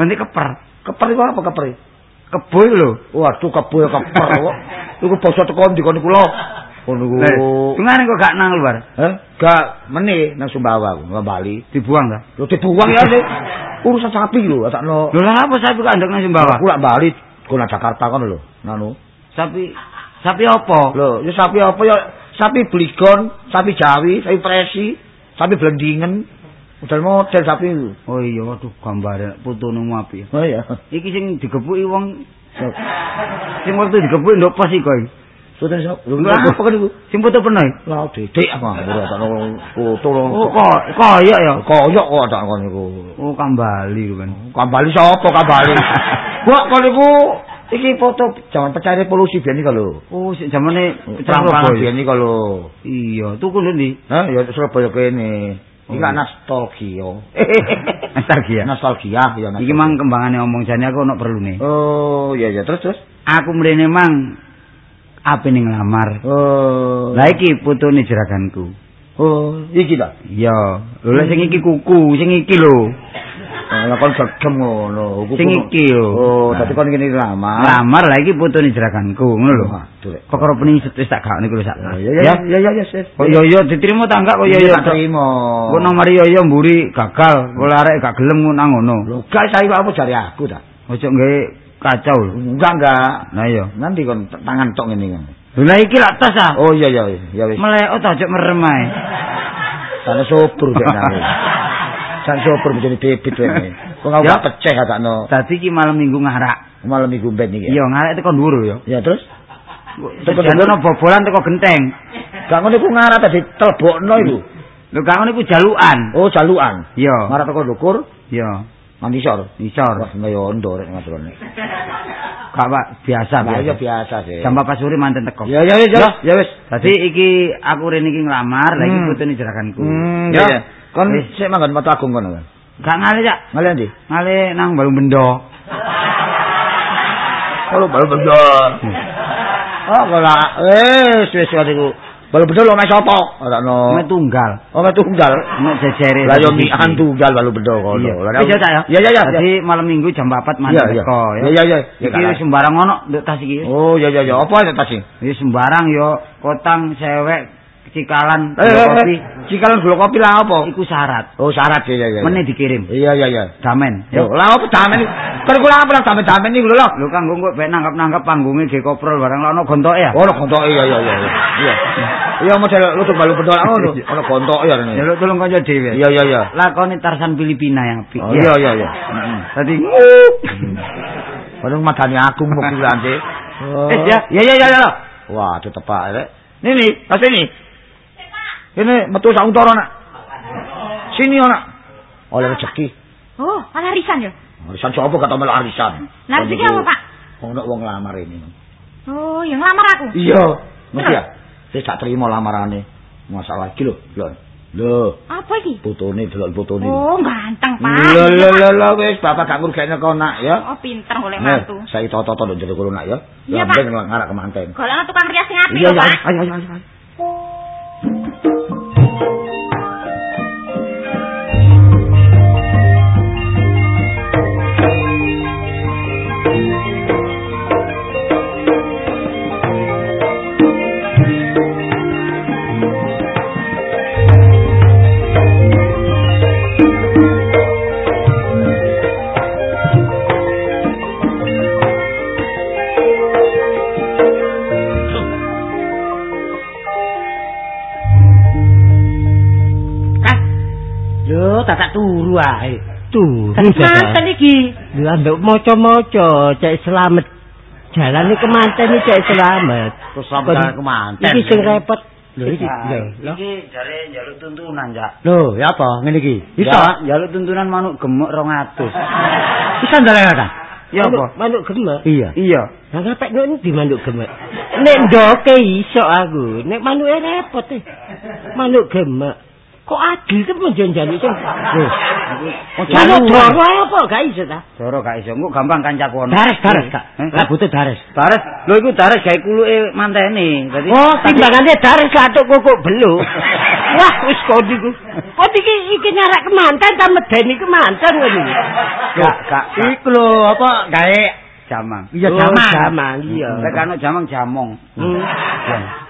Bandik keper. Keper iku apa keper? Kebo lho. Waduh kebo keper kok. Iku basa teko ndi kon niku lho. Niku. Lah, Tungane kok gak nang luar. Heh, gak meneh nang Sumbawa aku, nang Bali. Dibuang ta? Lho dibuang ya nih. Urusan sapi lho, takno. Lho lah apa sapi kok ndek nang Sumbawa? Aku lak Bali, kono Jakarta kono lho. Nanu. Sapi sapi apa? Lho, ya sapi apa ya? Sapi bligon, sapi Jawi, sapi presi, sapi blendingen. Model-model sapi itu. Oh iya waduh gambare putune apik. Oh iya. Iki sing digepuki wong sing waktu digepuki ndok pas iku. Sudah sok. Lho, Lah. apa kan iku? Sing foto pernah. Lah dedek aku ora tak foto lho. Oh kok ya. Koyok kok tak kon niku. Oh kambali ku kan. Kambali sapa kambali? Kok kon niku iki foto jangan percaya polusi biyen iki lho. Oh sik zamane Perampangan Surabaya. biyen iki lho. Iya, tuku lho ndi? Hah, ya Surabaya kene. Iki Oh. nostalgia. Nostalgia. Nostalgia ya. nostalgia. Iki mang kembangane omong jane aku ono perlune. Oh, iya iya terus terus. Aku mrene mang ape ning nglamar. Oh. Lah iki putune jeraganku. oh, iki ta. Iya, lho sing iki kuku, sing iki lho. Lah kon gegem ngono. Kuku- Sing iki yo. Oh, dadi kon ngene lama. Nglamar lah iki putune jeraganku, ngono lho. Rek. Perkara pening wis tak gak niku sak. Ya ya ya ya ya. Sis. Kok yo yo diterima ta enggak kok yo yo. tak terima. Kok nomor yo yo mburi gagal, kok arek gak gelem nang ngono. Lho, gak saya apa jare aku ta. Ojo nggae kacau. Enggak enggak. Nah iya. Nanti kon tangan tok ngene kan. Lah iki lak tas ah. Oh iya iya ya wis. Melek ta cek merem ae. Sana sopur dek nang. San sopur menjadi debit wae. Kok gak Ya. pecah katakno. Dadi iki malam Minggu ngarak. Malam minggu ben iki. Iya, ngarak teko dhuwur ya. Ya terus Tekono bobolan teko genteng. gak ngono iku ngarah tadi telbokno iku. Lho gak ngono iku jalukan. Oh jalukan. Iya. Ngarah teko ndukur Iya. Nanti sor. Isor. Wah, yo ndor rek ngaturane. Gak Pak, biasa Lah iya biasa. sih. Jam 4 sore manten teko. Ya ya ya ya wis. Dadi iki aku rene iki nglamar, lah iki Hmm. putune jeraganku. Hmm, Ya. ya. Kon Wis. sik manggon metu agung kono. kan? Gak ngale, Cak. Ngale ndi? Ngale nang Balung Bendo. Kalau baru bedol. Oh, kalau wis wis iku. Balu bedol lo mes apa? Ora no. Mek tunggal. Oh, mes tunggal. Mek jejere. Lah yo satu mi sisi. an tunggal balu bedol kono. Iya. Lah, Wis ya, Cak ya. Ya ya ya. Jadi malam Minggu jam 4 Iya, manten iya. teko ya. Iya, iya, iya. Iki sembarang ono nduk tas iki. Oh, ya ya ya. Apa tas iki? Wis sembarang yo kotang cewek cikalan Eh, eh, kopi. eh. Cikalan gula kopi lah apa? Iku syarat. Oh, syarat ya ya ya. Meneh dikirim. Iya iya iya. Damen. Yo, lah apa damen? Kan kula apa lah damen-damen iki lho. Lho kanggo kok ben nangkep-nangkep panggunge ge koprol barang ono gontoke ya. Oh, ono gontok iya iya iya. Iya. Iya model lutuk balu bedol ngono. Ono gontok ya rene. Jaluk tulung kanca dhewe. Iya iya iya. Lakoni Tarsan Filipina yang apik. Oh, iya iya iya. Tadi Padahal madani agung mau kulan sih. Eh, ya. Ya ya ya ya. Wah, itu tepak rek. Ini nih, pas ini. Ini metu sak untara nak. Sini nak. Oleh rezeki. Oh, ana arisan ya. Arisan sapa kata mel arisan. Lah iki apa, Pak? Ono wong lamar ini. Oh, yang ngelamar aku. Iya. Mesti ya. Wis tak terima lamarane. Masalah iki lho, lho. Lho, Apa iki? fotone delok fotone. Oh, ganteng, Pak. Lho lho lho lho wis bapak gak ngurgekne kok nak ya. Oh, pinter golek Nah, mantu. saya toto-toto lho jero kono nak ya. Iya, Pak. Lambeng ngarak kemanten. Golek tukang rias sing apik lho, iya. Pak. Ayo, ayo, ayo. Tak turu ae. Tuh, Manten iki. Lha nduk maca-maca cek selamat. Jalan iki kemanten iki cek selamat. Terus sampeyan kemanten. Iki sing repot. Lho iki. Lho, iki jare njaluk tuntunan, Cak. Lho, ya apa ngene iki? Iso? Ya, njaluk tuntunan manuk gemuk 200. Iso ndalek ta? Ya apa? Manuk gemek. Iya. Iya. Lah ngapek nek ndi manuk gemek? Nek ndoke iso aku, nek manuke repot e. Manuk gemek. Kok adil temen jaluk sing. Lho. Oh, Manuk jaluk. doro apa gak iso ta? Joro gak iso, engko gampang kancaku ono. Dares, dares, Kak. Lah butuh dares. Dares. Lho iku dares gawe kuluke manteni. Dadi Oh, timbangannya daris latuk kokok beluk. Wah, wis kok niku. Kok iki iki nyarak kemanten ta medeni kemanten ngono iki. gak gak Iku lho apa gawe jamang. iya Oh, jaman. Jamang iya. Lek ana jamang jamong. Hmm.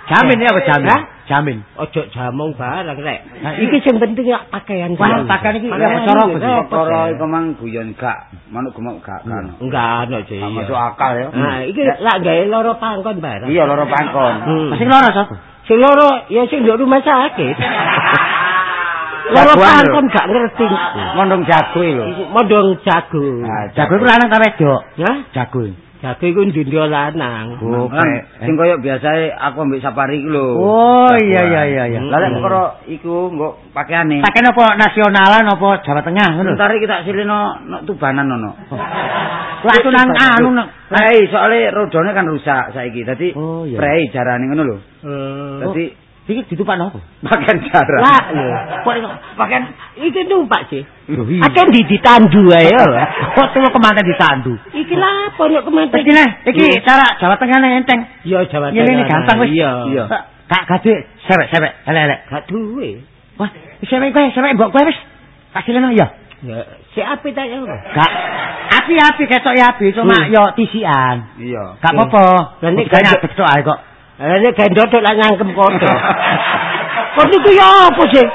Jamin ya apa jamin? Jamin. Ojo jamong barang rek. Nah, Iki sing penting ya pakaian. Wah, pakaian iki ya cara ya. iku mang guyon gak, manuk gemuk gak kan. Enggak ono sih. Masuk akal ya. Nah, iki lak gawe loro pangkon barang. Iya loro pangkon. Hmm. Sing loro sapa? Sing loro ya sing nduk rumah sakit. Loro pangkon gak ngerti. Mondong jago lho. Modong jago. Nah, Jago iku lanang ta wedok? Ya, Jago. Jago iku ndundul lanang. Oh, Hmm. sing koyo biasae aku ambek safari iku lho. Oh iya iya iya iya. Lah lek perkara iku nggo pakaiane. Pakaian apa nasionalan apa Jawa Tengah ngono? Entar iki tak silino no tubanan ono. Lah aku nang anu nang Prei soalnya rodone kan rusak saiki. Dadi Oh, prei jarane ngono lho. Hmm. Dadi iki ditupakno apa? pakaian jarang. Lah, lho. Kok iku pakaian Iki numpak sih. Lho, iya. Akeh di ditandu ae ya. Kok tuwa kemanten ditandu? Iki lah apa nek kemanten. Iki nah, iki cara Jawa Tengah nih enteng. Ya Jawa Ya ini gampang wis. Iya. Iya. Kak gade sewek-sewek elek-elek. Gak duwe. Wah, sewek kowe, sewek mbok kowe wis. Kasileno ya. Ya, si api tak ya. Gak api-api ketok ya api cuma yo tisian. Iya. Gak apa-apa. Lah, nek Kok gak- nyadek tok ae kok. Lah nek gak lah nyangkem kodho. Kok niku ya apa sih?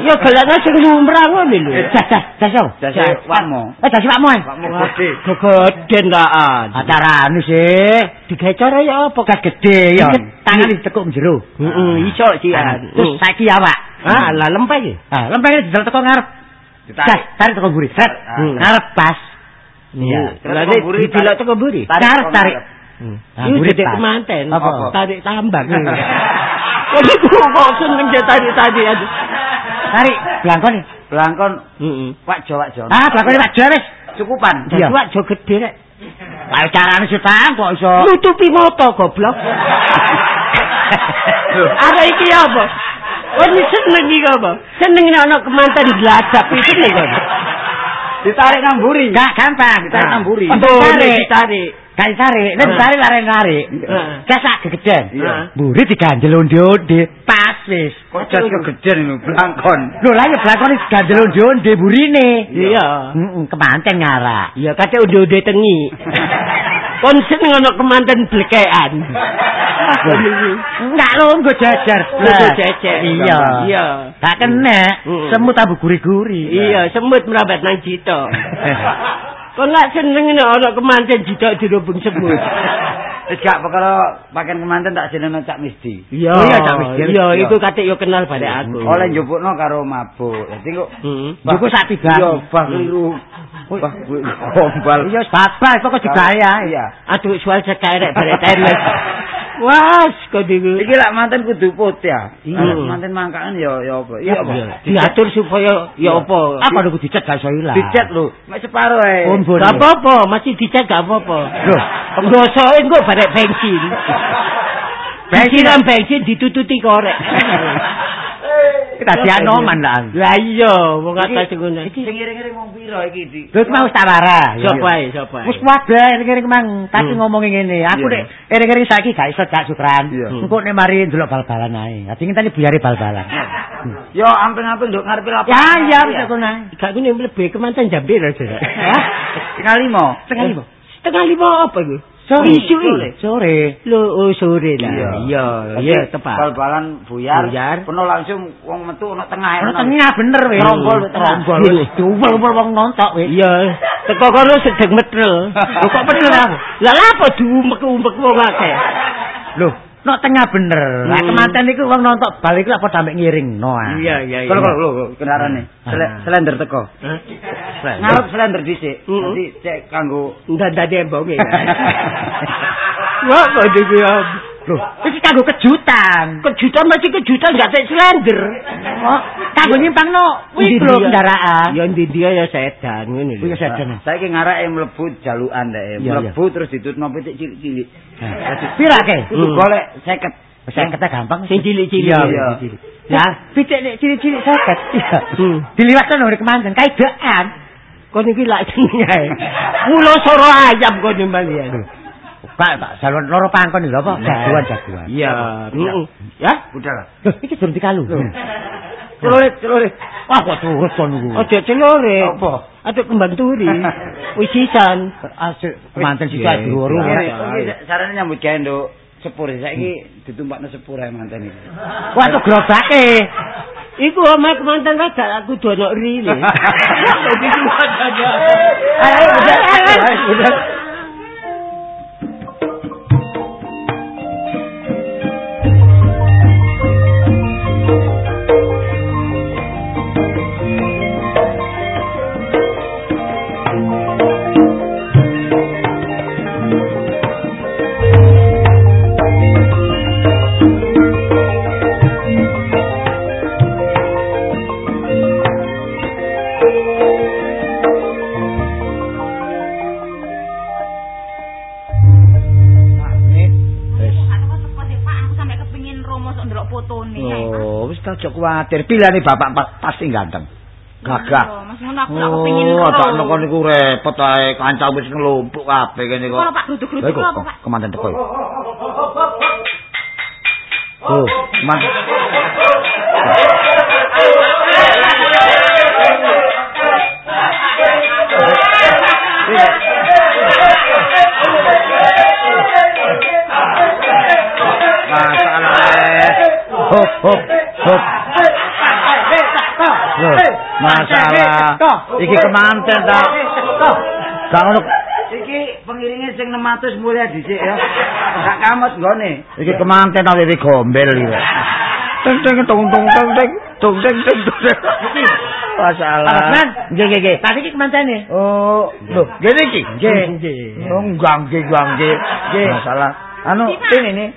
Ya gelane sing lumrah ngono lho. Jas. yo. Jase wakmu. Eh, jas wakmu. eh. Wakmu gede. Gegeden taan. Acarane sih. Digawe cara ya apa? Gas gede ya. Tangan ditekuk njero. Heeh, iso sih. Terus saiki awak. Ah, lah lempeng ya. Ah, lempeng didol teko ngarep. Jas, tarik teko mburi. Set. Hmm. Ngarep pas. Iya. Terus Lah kok buri, didelok teko mburi. Tarik, tarik. Iku buri dedek kemanten. Apa? Tarik tambang. Kok iku kok seneng je tadi-tadi aja. Tarik blangkon. Blangkon Heeh. wakjo wakjo. Ah, blangkon Pak Jo wis. Cukupan. Jadi wak jo gede rek. Ayo carane sih Tang kok iso. Nutupi moto goblok. Ada iki apa? Oh, ini seneng iki apa? Seneng nek ana kemanten dilacak iki seneng kok. Ditarik nang buri. Enggak gampang, Ditarik nang buri. Oh, Oh, ditarik. Kayak tarik, nek Ah. tarik laren tarik. Ah. Kasak gegeden. Iya. Buri diganjel onde-onde, pas wis. Kok jas kegeden lho blangkon. Lho lah ya blakon diganjel onde-onde burine. Iya. Heeh, kemanten ngarak. Iya, kate udah-udah tengi. Kon seneng ana kemanten blekean. Enggak lho, nggo jejer. Nggo jejer. Iya. Iya. Tak kena, Mm. semut abu guri-guri. Iya, semut merabat nang jito. Kon gak seneng nek ana kemanten jito dirubung semut. Wis perkara pakaian kemanten tak jenenge Cak Misdi. Iya, Oh iya, Cak Misdil. Iya, iku kate yo kenal bare aku. Oleh njupukno karo mabuk. Dadi kok Heeh. Juku sak tiga. Iya, bah keliru. Bah gombal. Iya, babas kok digaya. Iya. Aduh, soal sekarek bare teles. Was, kok diku. Iki lak manten kudu put ya. Iya. Manten mangkakan ya ya apa? Iya? Diatur supaya ya apa? Apa niku dicet gak iso ilang. Dicet lho, mek separo ae. Gak apa-apa, masih dicek gak apa-apa. Loh, Nggosoke engko bare bensin. Bensin, Bensin ditututi korek. kita dianoman lah. Lah iya, wong kata Iki- ngono. Iki sing ngiring-ngiring wong pira iki di. Lho iki mau wis tak warah. Sapa ae, sapa ae. Wis wadah ngiring mang tadi Hmm. ngomongi ngene. Aku Iya. nek ngiring-ngiring saiki gak iso gak sukran. Iya. Engko nek mari ndelok bal-balan ae. Dadi ngenteni buyare bal-balan. Yo amping-amping nduk ngarepe lapangan. Ya ya wis aku nang. Gak ngene mlebu kemanten jambir aja. Hah? Setengah lima. Setengah lima. Setengah lima apa iku? Sore. Sore. Sore. Lho, oh sore lah. Iya. Iya, tepat. Bal-balan buyar. Buyar. Penuh langsung wong metu ono tengah. Ono tengah bener wis. Trombol, trombol. Iya. Diumpul-umpul wong nontok wis. Iya, teko kono sedeng metrel. Lho kok bener aku? Lah lha apa diumek-umek wong akeh? Lho, nok tengah bener. Lah Hmm. kemanten iku wong nontok bal iku lak padha mek ngiring no. ah. Iya, iya, Kalau kalau lho kendarane. Ah. Slender teko. Hah? Ngarep slender dhisik. Nanti cek kanggo Ndak ada embonge. Wah, kok diku ya. Lho, iki kanggo kejutan. Kejutan masih kejutan gak tek slender. Oh, kanggo nyimpangno kuwi lho dia? kendaraan. Ya ndi dia ya sedan ngene lho. Kuwi sedan. Saiki ngarake mlebu jalukan dek. Iya, Mlebu terus ditutno pitik cilik-cilik. Pira ke? Kudu golek 50. Saya kata gampang. Sing cilik-cilik. Iya, cilik-cilik. Lah, pitik nek cilik-cilik seket. Iya. Hmm. Diliwatkan oleh kemanten kaidaan. Kon iki lak jenenge ae. Mulo soro ayam kon nimbang ya. Kak, tak jalur loro pangkon lho apa? Jagoan jagoan. Iya. heeh. Ya, Udah lah. Iki durung dikalu. Celurit, celurit. Wah, kok turut kon niku. aja celore. Apa? Aduh kembang turi. Wis sisan. Asik sik Iya, diuru. iya. Ngene, iki sarane nyambut gawe nduk sepur saiki ditumpakno sepur ae manten iki. Wah, tuh gerobake. Iku omah kemanten rada aku dono rile. Ayo, udah, ayo, udah. Kuwatir. Pilihane bapak pa- pasti ganteng. Gagah. Oh, Mas ngono aku Oh, tak noko niku repot ae kanca wis ngelumpuk kabeh kene kok. Kalau Pak gruduk-gruduk iku apa, Pak? kemanten teko. Oh, man. Iki kemanten ta. Gak ngono. Iki pengiringe sing 600 mulai dhisik ya. Gak kamet nggone. Iki kemanten ta wiwi gombel iki. Teng teng tung tung teng teng tung teng teng. Masalah. Nggih nggih nggih. Tadi ki kemantene. Oh, lho, ngene iki. Nggih, nggih. Oh, enggak nggih, enggak nggih. Nggih. Masalah. Anu, ini nih.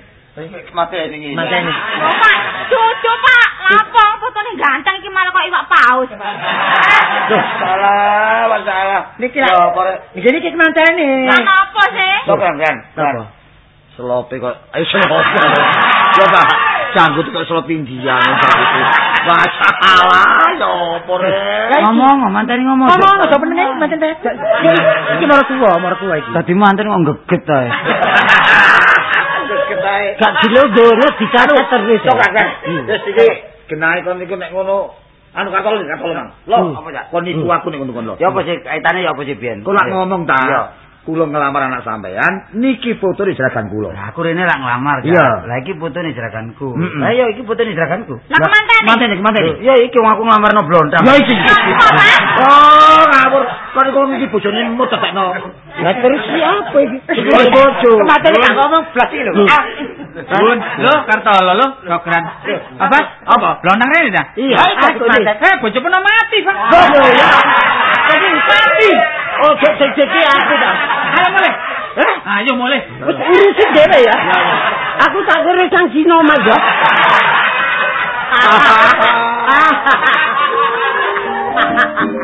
Mate iki. Mantene. Lho, Pak, cucu Pak, lapo fotone ganteng iki malah kok iwak paus. Salah, masalah. Niki lah. Niki niki kemantene. Lah napa sih? Sok kan, kan. Napa? Selope kok. Ayo selope. Ya, Pak. Janggut kok selop India janggut. Masalah, ya opo rek. Ngomong, manteni ngomong. Ngomong aja penene mantene. Iki marang tuwa, tuwa iki. Dadi manten kok geget ta. Ketae. Gak dilonggoro dicari terus. Sok kan. Wis iki genahe kon iku nek ngono anu katol katol Mang. Lo apa ya? Kon iku aku nek ngono kon lo. Ya apa sih kaitane ya apa sih biyen? Kok lak ngomong ta? Kula ngelamar anak sampean, niki foto di jeragan kula. Lah aku rene lak nglamar. Iya. Lah iki fotone jeraganku. Lah iya iki fotone jeraganku. Lah kemantene? Mantene, mantene. Ya iki wong aku nglamarno blonda. Ya iki. Oh, ngawur. Kon iku iki bojone mut tetekno. Lah terus siapa iki? Iki bojo. Kemantene gak ngomong blas iki lho. Bun, lo kartolo lo, program. Apa? Apa? Blondang rene dah. Iya. Eh, bojo pernah mati, Pak. Bojo ya. Jadi mati. Oh, cek cek aku dah. Ayo mulai. Eh? Ayo mulai. Wis urusin dhewe ya. Aku tak kira sang Cina mas ya.